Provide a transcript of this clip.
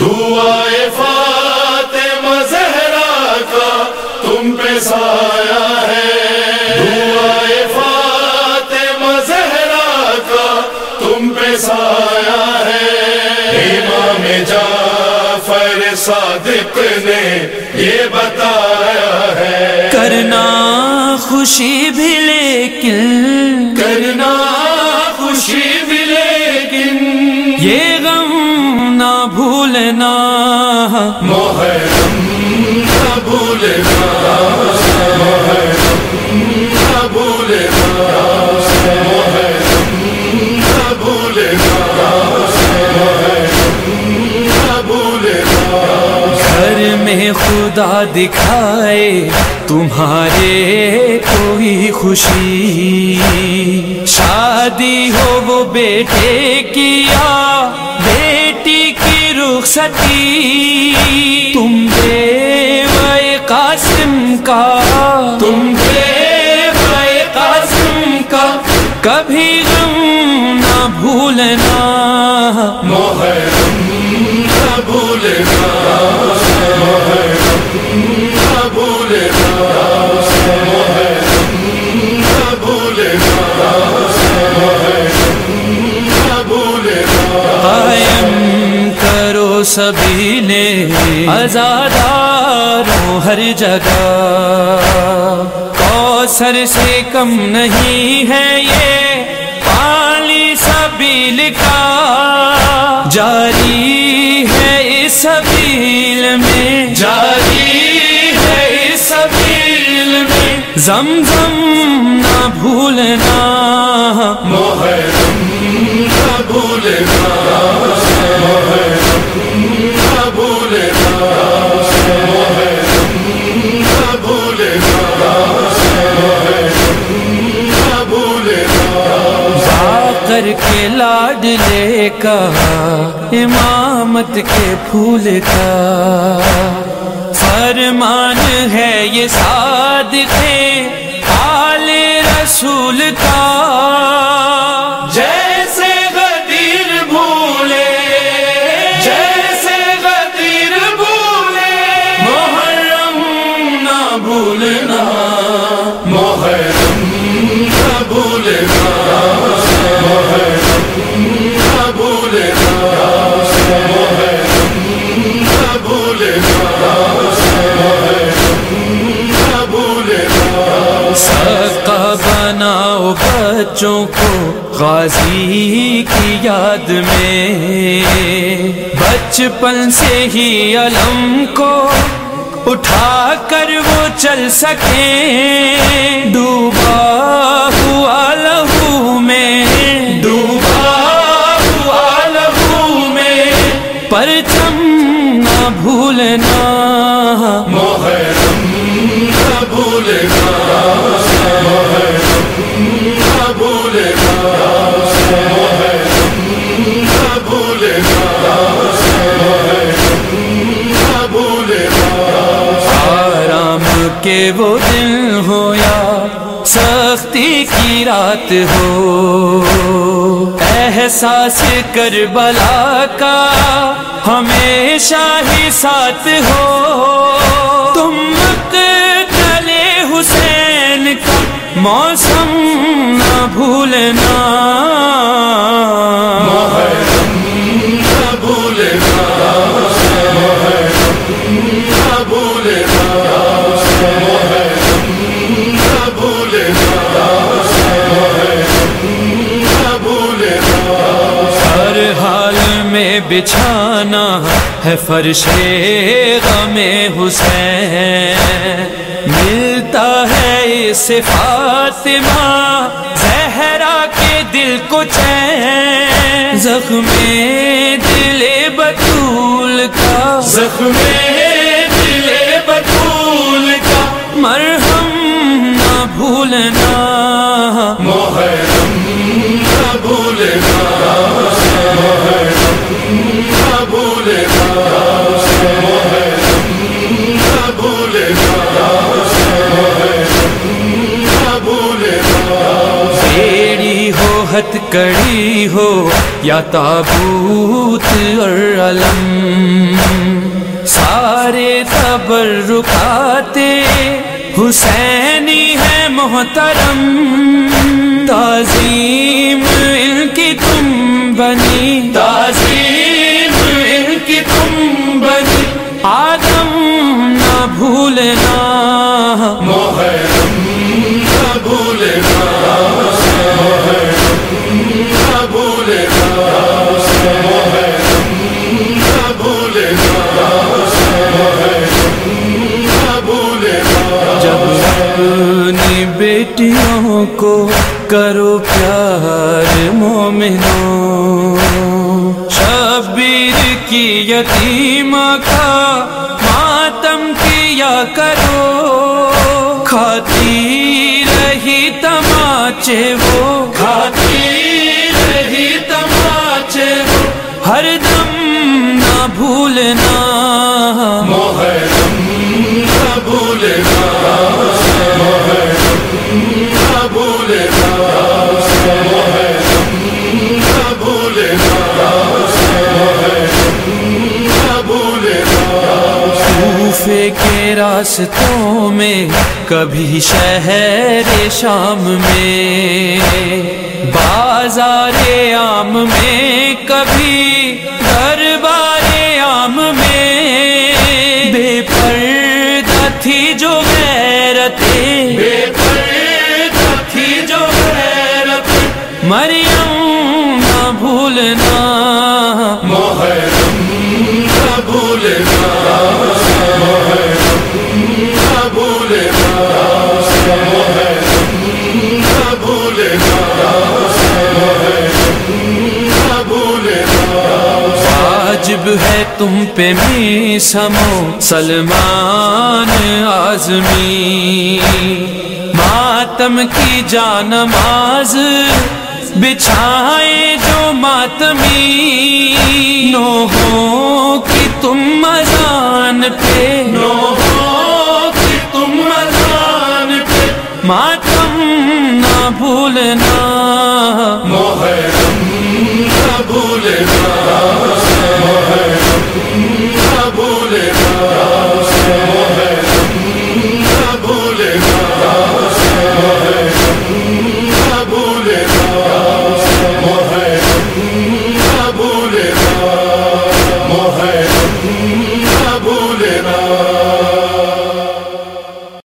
دعائے فاطمہ زہرا کا تم پہ سایہ ہے۔ دعائے فاطمہ زہرا کا تم پہ سایہ ہے۔ امام جعفر صادق نے یہ بتایا ہے۔ کرنا خوشی بھی لیکن کرنا محرم نہ بھولنا محرم نہ بھولنا محرم نہ بھولنا محرم نہ بھولنا گھر میں خدا دکھائے، تمہارے کوئی خوشی۔ شادی ہو وہ بیٹے کیا؟ رخصتی تم بے قاسم کا۔ تم بے قاسم کا۔ کبھی غم نہ بھولنا۔ سبھی نے آزاداروں ہر جگہ۔ کوثر سے کم نہیں ہے یہ پالی سبیل کا۔ جاری ہے اس سبیل میں۔ جاری ہے اس سبیل میں۔ زمزم نہ بھولنا۔ محرم نہ بھولنا۔ محرم کے لاڈ لے کا، امامت کے پھول کا۔ فرمان ہے یہ صادق آل رسول کا۔ جیسے غدیر بھولے، جیسے غدیر بھولے، محرم نہ بھولنا۔ بچوں کو غازی کی یاد میں۔ بچپن سے ہی علم کو اٹھا کر وہ چل سکیں ڈوبا ہوا لہو میں۔ ڈوبا ہوا لہو میں۔ پرچم نہ بھولنا۔ آرام کے وہ دن ہو یا سختی کی رات ہو۔ احساس کر بلا کا ہمیشہ ہی ساتھ ہو۔ تم چلے حسین کا موسم نہ بھولنا۔ بچھانا ہے فرش غم حسین۔ ملتا ہے اس فاطمہ زہرا کے دل کو چین۔ زخم دل بطول کا، زخم دل بطول کا۔ مرہم نہ بھولنا۔ محرم کڑی ہو یا تابوت اور علم سارے تبر رکاتے حسینی ہے محترم۔ تعظیم ان کی تم بنی۔ تعظیم اپنی بیٹیوں کو کرو پیار مومنوں۔ شبیر کی یتیمہ کا ماتم کیا کرو۔ کھاتی رہی تماچے وہ راستوں میں، کبھی شہر شام میں، بازار عام میں، کبھی دربار عام میں۔ بے پردہ تھی جو غیرت بے پردہ تھی جو غیرت مریم نہ بھولنا واجب ہے تم پہ می سمو سلمان آزمی ماتم کی جانماز بچھائے جو ماتمی۔ نوحوں کی تم اذان پہ۔ نوحوں ماتم نہ بھولنا۔ محرم نہ بھولنا۔